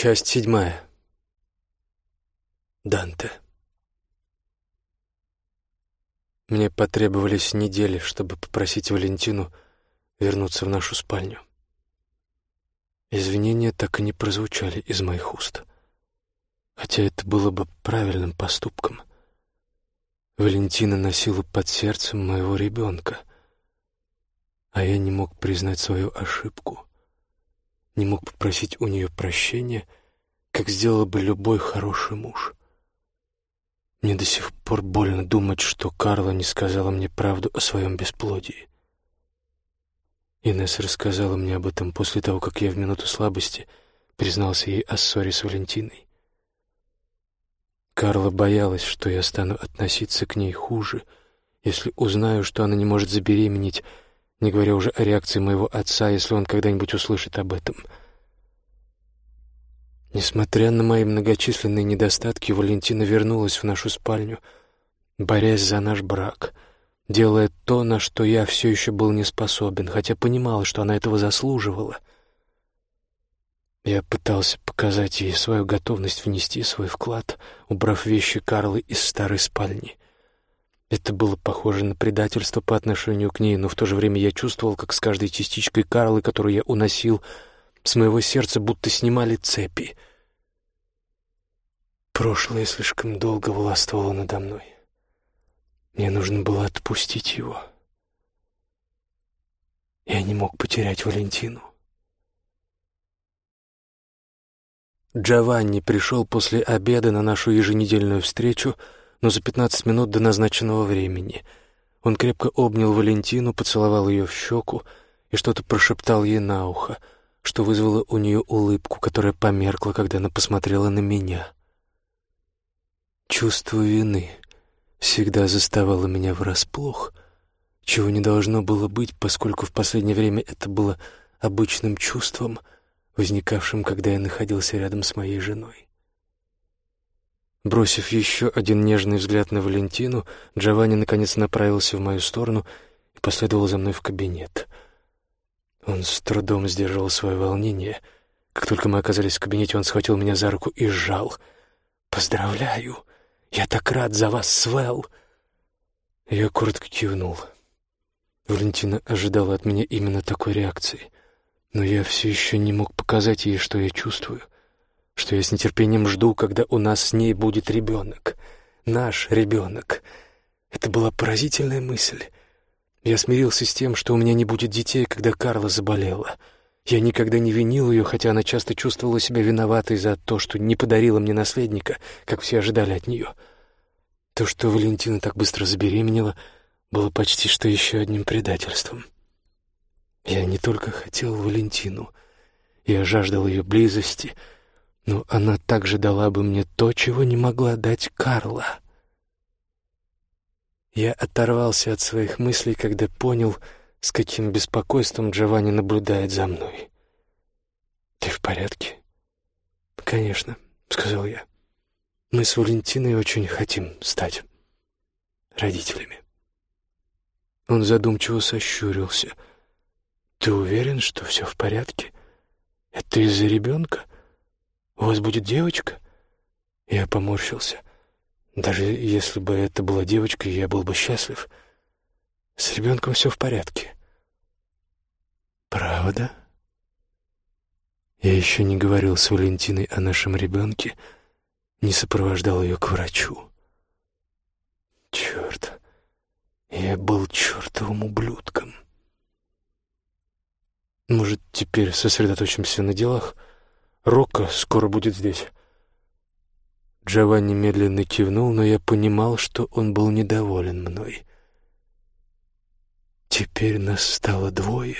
Часть седьмая. Данте. Мне потребовались недели, чтобы попросить Валентину вернуться в нашу спальню. Извинения так и не прозвучали из моих уст. Хотя это было бы правильным поступком. Валентина носила под сердцем моего ребенка, а я не мог признать свою ошибку, не мог попросить у нее прощения, как сделал бы любой хороший муж. Мне до сих пор больно думать, что Карла не сказала мне правду о своем бесплодии. Инесса рассказала мне об этом после того, как я в минуту слабости признался ей о ссоре с Валентиной. Карла боялась, что я стану относиться к ней хуже, если узнаю, что она не может забеременеть, не говоря уже о реакции моего отца, если он когда-нибудь услышит об этом. Несмотря на мои многочисленные недостатки, Валентина вернулась в нашу спальню, борясь за наш брак, делая то, на что я все еще был не способен, хотя понимал, что она этого заслуживала. Я пытался показать ей свою готовность внести свой вклад, убрав вещи Карлы из старой спальни. Это было похоже на предательство по отношению к ней, но в то же время я чувствовал, как с каждой частичкой Карлы, которую я уносил, с моего сердца будто снимали цепи. Прошлое слишком долго властвовало надо мной. Мне нужно было отпустить его. Я не мог потерять Валентину. Джованни пришел после обеда на нашу еженедельную встречу, но за пятнадцать минут до назначенного времени. Он крепко обнял Валентину, поцеловал ее в щеку и что-то прошептал ей на ухо, что вызвало у нее улыбку, которая померкла, когда она посмотрела на меня. Чувство вины всегда заставало меня врасплох, чего не должно было быть, поскольку в последнее время это было обычным чувством — возникавшим, когда я находился рядом с моей женой. Бросив еще один нежный взгляд на Валентину, Джованни наконец направился в мою сторону и последовал за мной в кабинет. Он с трудом сдерживал свое волнение. Как только мы оказались в кабинете, он схватил меня за руку и сжал. «Поздравляю! Я так рад за вас, Свел!» Я коротко кивнул. Валентина ожидала от меня именно такой реакции — но я все еще не мог показать ей, что я чувствую, что я с нетерпением жду, когда у нас с ней будет ребенок. Наш ребенок. Это была поразительная мысль. Я смирился с тем, что у меня не будет детей, когда Карла заболела. Я никогда не винил ее, хотя она часто чувствовала себя виноватой за то, что не подарила мне наследника, как все ожидали от нее. То, что Валентина так быстро забеременела, было почти что еще одним предательством. Я не только хотел Валентину, я жаждал ее близости, но она также дала бы мне то, чего не могла дать Карла. Я оторвался от своих мыслей, когда понял, с каким беспокойством Джованни наблюдает за мной. «Ты в порядке?» «Конечно», — сказал я. «Мы с Валентиной очень хотим стать родителями». Он задумчиво сощурился — «Ты уверен, что все в порядке? Это из-за ребенка? У вас будет девочка?» Я поморщился. Даже если бы это была девочка, я был бы счастлив. С ребенком все в порядке. «Правда?» Я еще не говорил с Валентиной о нашем ребенке, не сопровождал ее к врачу. Черт, я был чертовым ублюдком. Может, теперь сосредоточимся на делах? Рокко скоро будет здесь. Джованни медленно кивнул, но я понимал, что он был недоволен мной. Теперь нас стало двое.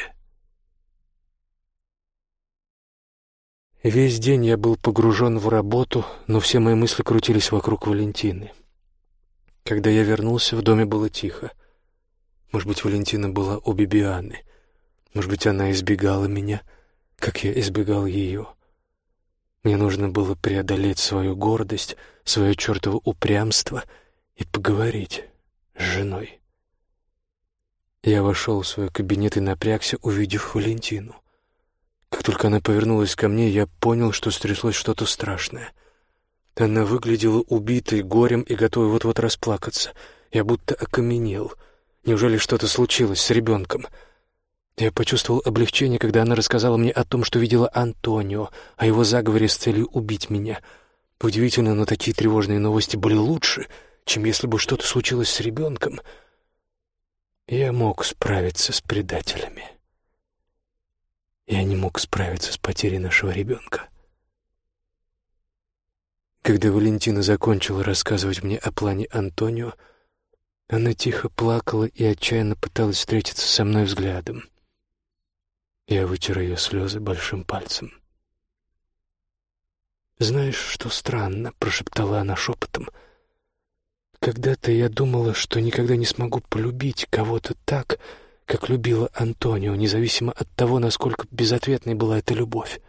Весь день я был погружен в работу, но все мои мысли крутились вокруг Валентины. Когда я вернулся, в доме было тихо. Может быть, Валентина была у Бибианы. Может быть, она избегала меня, как я избегал ее. Мне нужно было преодолеть свою гордость, свое чертово упрямство и поговорить с женой. Я вошел в свой кабинет и напрягся, увидев Валентину. Как только она повернулась ко мне, я понял, что стряслось что-то страшное. Она выглядела убитой, горем и готовой вот-вот расплакаться. Я будто окаменел. Неужели что-то случилось с ребенком? Я почувствовал облегчение, когда она рассказала мне о том, что видела Антонио, о его заговоре с целью убить меня. Удивительно, но такие тревожные новости были лучше, чем если бы что-то случилось с ребенком. Я мог справиться с предателями. Я не мог справиться с потерей нашего ребенка. Когда Валентина закончила рассказывать мне о плане Антонио, она тихо плакала и отчаянно пыталась встретиться со мной взглядом. Я вытер ее слезы большим пальцем. «Знаешь, что странно?» — прошептала она шепотом. «Когда-то я думала, что никогда не смогу полюбить кого-то так, как любила Антонио, независимо от того, насколько безответной была эта любовь.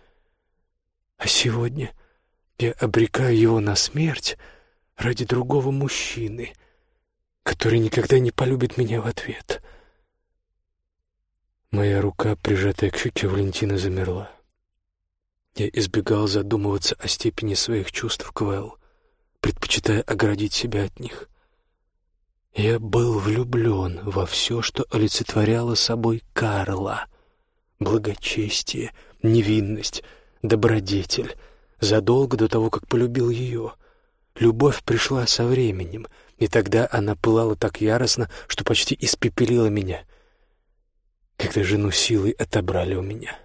А сегодня я обрекаю его на смерть ради другого мужчины, который никогда не полюбит меня в ответ». Моя рука, прижатая к щеке Валентина, замерла. Я избегал задумываться о степени своих чувств к Вэл, предпочитая оградить себя от них. Я был влюблен во все, что олицетворяло собой Карла. Благочестие, невинность, добродетель. Задолго до того, как полюбил ее. Любовь пришла со временем, и тогда она пылала так яростно, что почти испепелила меня — когда жену силой отобрали у меня.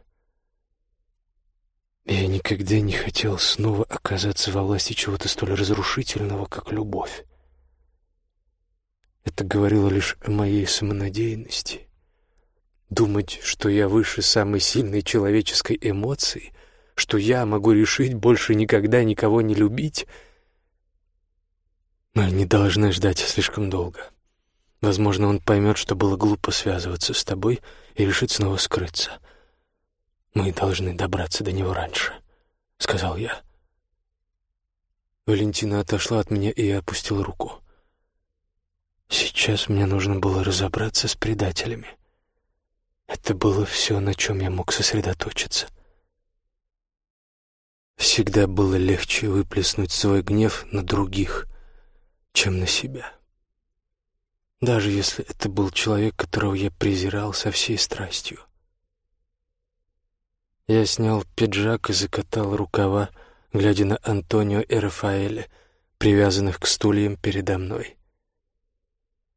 Я никогда не хотел снова оказаться во власти чего-то столь разрушительного, как любовь. Это говорило лишь о моей самонадеянности. Думать, что я выше самой сильной человеческой эмоции, что я могу решить больше никогда никого не любить, мы не должны ждать слишком долго. Возможно, он поймет, что было глупо связываться с тобой и решит снова скрыться. Мы должны добраться до него раньше, — сказал я. Валентина отошла от меня, и я опустил руку. Сейчас мне нужно было разобраться с предателями. Это было все, на чем я мог сосредоточиться. Всегда было легче выплеснуть свой гнев на других, чем на себя даже если это был человек, которого я презирал со всей страстью. Я снял пиджак и закатал рукава, глядя на Антонио и Рафаэля, привязанных к стульям передо мной.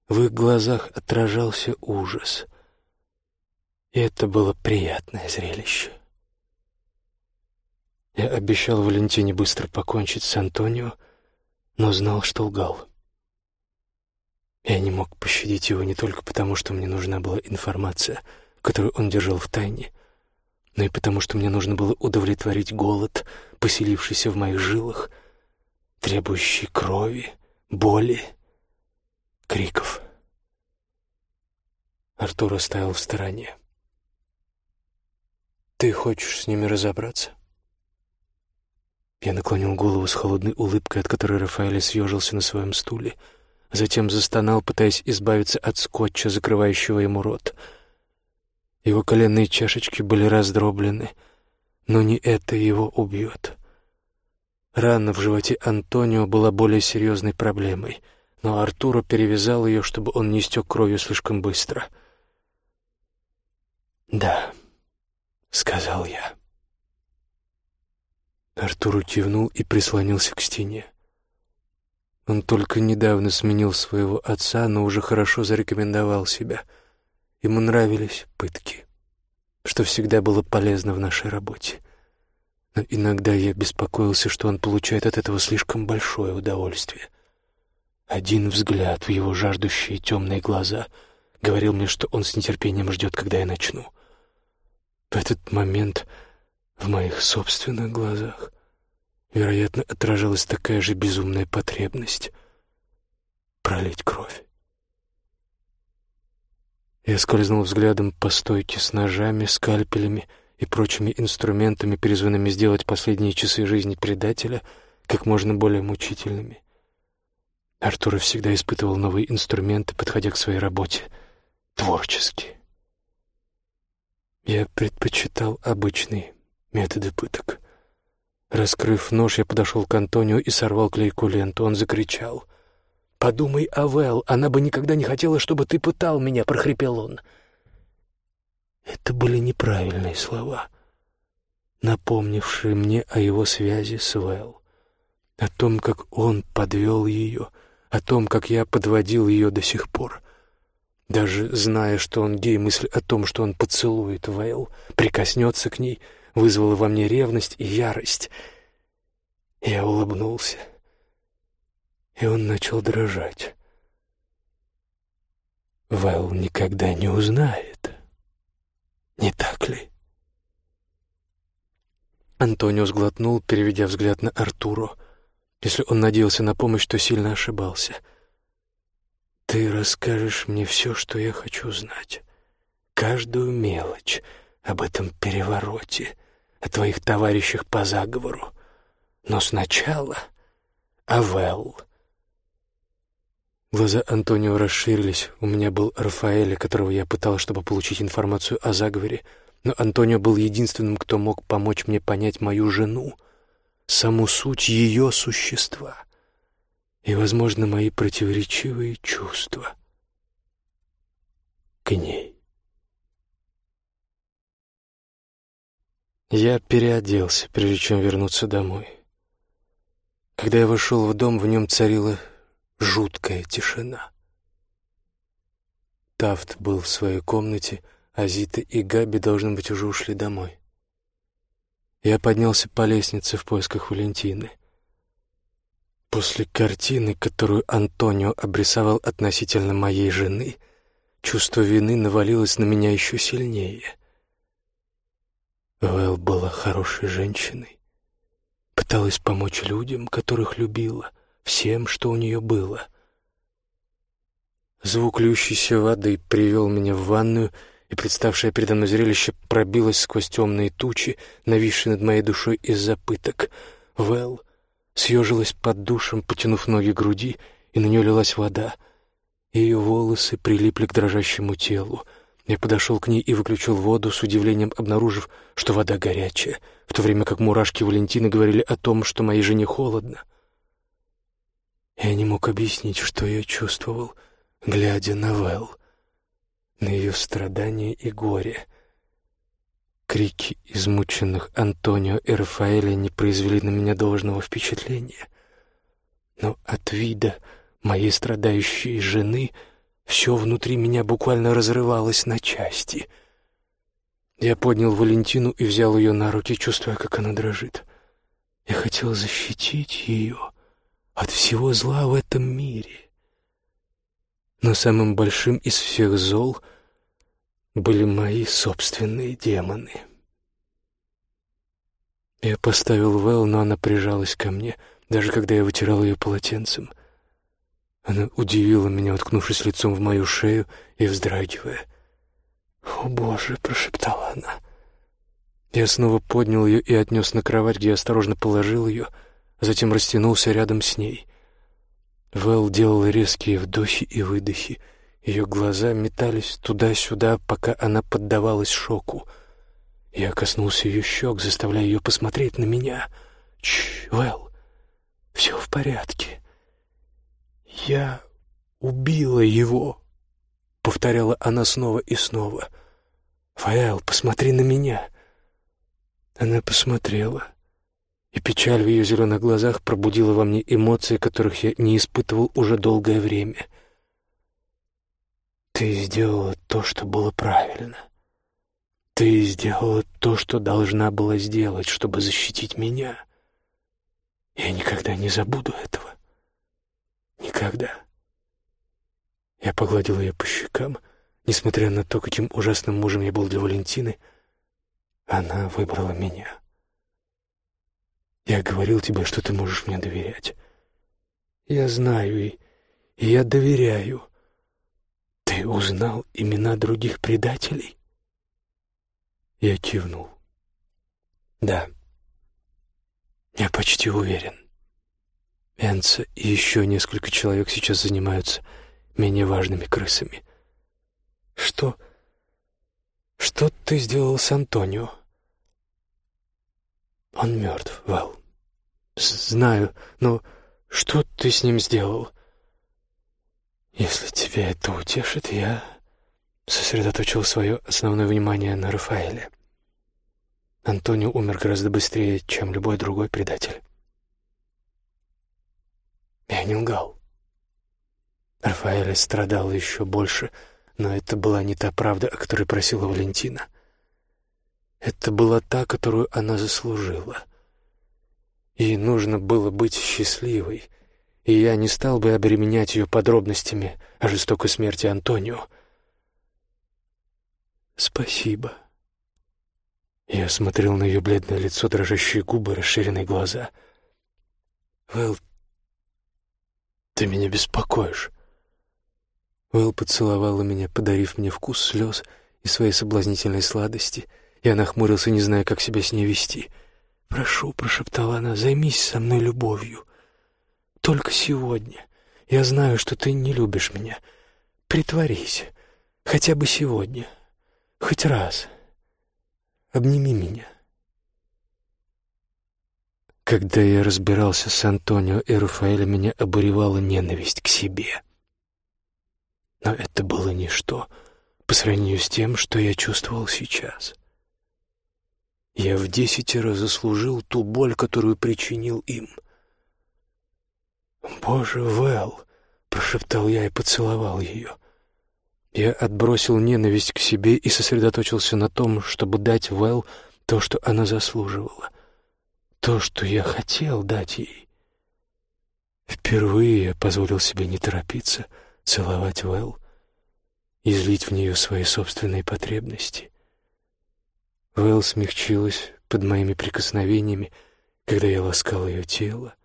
В их глазах отражался ужас, и это было приятное зрелище. Я обещал Валентине быстро покончить с Антонио, но знал, что лгал. Я не мог пощадить его не только потому, что мне нужна была информация, которую он держал в тайне, но и потому, что мне нужно было удовлетворить голод, поселившийся в моих жилах, требующий крови, боли, криков. Артур оставил в стороне. «Ты хочешь с ними разобраться?» Я наклонил голову с холодной улыбкой, от которой Рафаэль съежился на своем стуле — затем застонал, пытаясь избавиться от скотча, закрывающего ему рот. Его коленные чашечки были раздроблены, но не это его убьет. Рана в животе Антонио была более серьезной проблемой, но Артуро перевязал ее, чтобы он не стек кровью слишком быстро. «Да», — сказал я. Артур кивнул и прислонился к стене. Он только недавно сменил своего отца, но уже хорошо зарекомендовал себя. Ему нравились пытки, что всегда было полезно в нашей работе. Но иногда я беспокоился, что он получает от этого слишком большое удовольствие. Один взгляд в его жаждущие темные глаза говорил мне, что он с нетерпением ждет, когда я начну. В этот момент в моих собственных глазах вероятно, отражалась такая же безумная потребность пролить кровь. Я скользнул взглядом по стойке с ножами, скальпелями и прочими инструментами, призванными сделать последние часы жизни предателя как можно более мучительными. Артур всегда испытывал новые инструменты, подходя к своей работе творчески. Я предпочитал обычные методы пыток. Раскрыв нож, я подошел к Антонио и сорвал клейкую ленту. Он закричал. «Подумай о Вэл, она бы никогда не хотела, чтобы ты пытал меня», — прохрипел он. Это были неправильные слова, напомнившие мне о его связи с Вэл, о том, как он подвел ее, о том, как я подводил ее до сих пор. Даже зная, что он гей, мысль о том, что он поцелует Вейл, прикоснется к ней, вызвала во мне ревность и ярость. Я улыбнулся, и он начал дрожать. Вейл никогда не узнает, не так ли? Антонио сглотнул, переведя взгляд на Артуру. Если он надеялся на помощь, то сильно ошибался — ты расскажешь мне все, что я хочу знать. Каждую мелочь об этом перевороте, о твоих товарищах по заговору. Но сначала Авел. Глаза Антонио расширились. У меня был Рафаэль, которого я пытал, чтобы получить информацию о заговоре, но Антонио был единственным, кто мог помочь мне понять мою жену, саму суть ее существа и, возможно, мои противоречивые чувства к ней. Я переоделся, прежде чем вернуться домой. Когда я вошел в дом, в нем царила жуткая тишина. Тафт был в своей комнате, а Зита и Габи, должны быть, уже ушли домой. Я поднялся по лестнице в поисках Валентины — После картины, которую Антонио обрисовал относительно моей жены, чувство вины навалилось на меня еще сильнее. Вэл была хорошей женщиной, пыталась помочь людям, которых любила, всем, что у нее было. Звук льющейся воды привел меня в ванную, и представшее передо мной зрелище пробилось сквозь темные тучи, нависшие над моей душой из-за пыток. Вэл съежилась под душем, потянув ноги к груди, и на нее лилась вода. Ее волосы прилипли к дрожащему телу. Я подошел к ней и выключил воду, с удивлением обнаружив, что вода горячая, в то время как мурашки Валентины говорили о том, что моей жене холодно. Я не мог объяснить, что я чувствовал, глядя на Вэл, на ее страдания и горе — Крики измученных Антонио и Рафаэля не произвели на меня должного впечатления. Но от вида моей страдающей жены все внутри меня буквально разрывалось на части. Я поднял Валентину и взял ее на руки, чувствуя, как она дрожит. Я хотел защитить ее от всего зла в этом мире. Но самым большим из всех зол — были мои собственные демоны. Я поставил Вэл, но она прижалась ко мне, даже когда я вытирал ее полотенцем. Она удивила меня, уткнувшись лицом в мою шею и вздрагивая. «О, Боже!» — прошептала она. Я снова поднял ее и отнес на кровать, где осторожно положил ее, затем растянулся рядом с ней. Вэл делал резкие вдохи и выдохи — ее глаза метались туда-сюда, пока она поддавалась шоку. Я коснулся ее щек, заставляя ее посмотреть на меня. «Чш, Вэл, все в порядке. Я убила его», — повторяла она снова и снова. «Вэл, посмотри на меня». Она посмотрела, и печаль в ее зеленых глазах пробудила во мне эмоции, которых я не испытывал уже долгое время — ты сделала то, что было правильно. Ты сделала то, что должна была сделать, чтобы защитить меня. Я никогда не забуду этого. Никогда. Я погладил ее по щекам. Несмотря на то, каким ужасным мужем я был для Валентины, она выбрала меня. Я говорил тебе, что ты можешь мне доверять. Я знаю и, и я доверяю. «Ты узнал имена других предателей?» Я кивнул. «Да, я почти уверен. Энца и еще несколько человек сейчас занимаются менее важными крысами. Что? «Что ты сделал с Антонио?» «Он мертв, Вэл». «Знаю, но что ты с ним сделал?» «Если тебя это утешит, я сосредоточил свое основное внимание на Рафаэле. Антонио умер гораздо быстрее, чем любой другой предатель. Я не лгал. Рафаэль страдал еще больше, но это была не та правда, о которой просила Валентина. Это была та, которую она заслужила. Ей нужно было быть счастливой, и я не стал бы обременять ее подробностями о жестокой смерти Антонио. «Спасибо». Я смотрел на ее бледное лицо, дрожащие губы, расширенные глаза. «Вэл, ты меня беспокоишь». Вэл поцеловала меня, подарив мне вкус слез и своей соблазнительной сладости. Я нахмурился, не зная, как себя с ней вести. «Прошу», — прошептала она, — «займись со мной любовью. Только сегодня. Я знаю, что ты не любишь меня. Притворись. Хотя бы сегодня. Хоть раз. Обними меня». Когда я разбирался с Антонио и Рафаэлем, меня обуревала ненависть к себе. Но это было ничто по сравнению с тем, что я чувствовал сейчас. Я в десятеро заслужил ту боль, которую причинил им. «Боже, Вэл!» — прошептал я и поцеловал ее. Я отбросил ненависть к себе и сосредоточился на том, чтобы дать Вэл то, что она заслуживала, то, что я хотел дать ей. Впервые я позволил себе не торопиться — целовать Вэл, излить в нее свои собственные потребности. Вэл смягчилась под моими прикосновениями, когда я ласкал ее тело,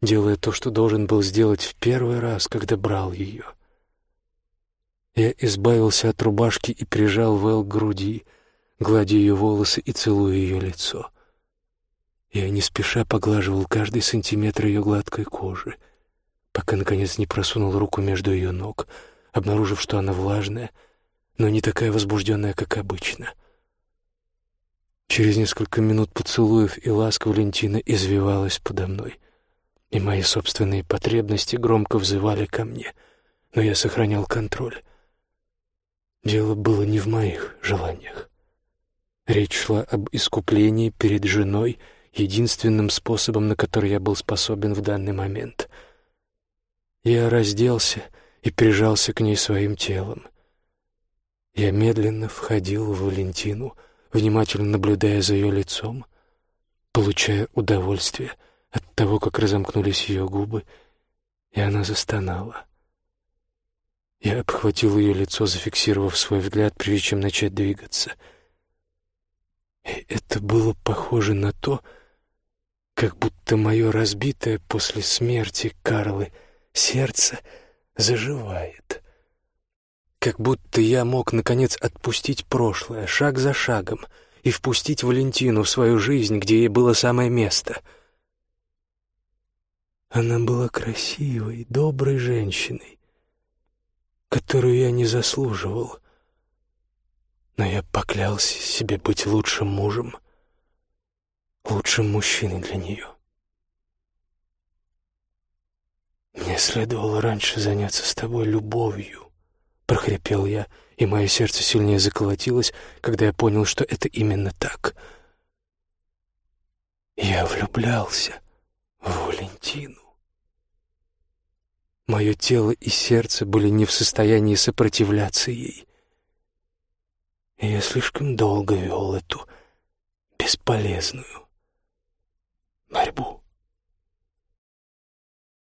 делая то, что должен был сделать в первый раз, когда брал ее. Я избавился от рубашки и прижал Вэл к груди, гладя ее волосы и целуя ее лицо. Я не спеша поглаживал каждый сантиметр ее гладкой кожи — пока, наконец, не просунул руку между ее ног, обнаружив, что она влажная, но не такая возбужденная, как обычно. Через несколько минут поцелуев и ласк Валентина извивалась подо мной, и мои собственные потребности громко взывали ко мне, но я сохранял контроль. Дело было не в моих желаниях. Речь шла об искуплении перед женой, единственным способом, на который я был способен в данный момент — я разделся и прижался к ней своим телом. Я медленно входил в Валентину, внимательно наблюдая за ее лицом, получая удовольствие от того, как разомкнулись ее губы, и она застонала. Я обхватил ее лицо, зафиксировав свой взгляд, прежде чем начать двигаться. И это было похоже на то, как будто мое разбитое после смерти Карлы — сердце заживает. Как будто я мог, наконец, отпустить прошлое, шаг за шагом, и впустить Валентину в свою жизнь, где ей было самое место. Она была красивой, доброй женщиной, которую я не заслуживал, но я поклялся себе быть лучшим мужем, лучшим мужчиной для нее. «Мне следовало раньше заняться с тобой любовью», — прохрипел я, и мое сердце сильнее заколотилось, когда я понял, что это именно так. Я влюблялся в Валентину. Мое тело и сердце были не в состоянии сопротивляться ей. И я слишком долго вел эту бесполезную борьбу.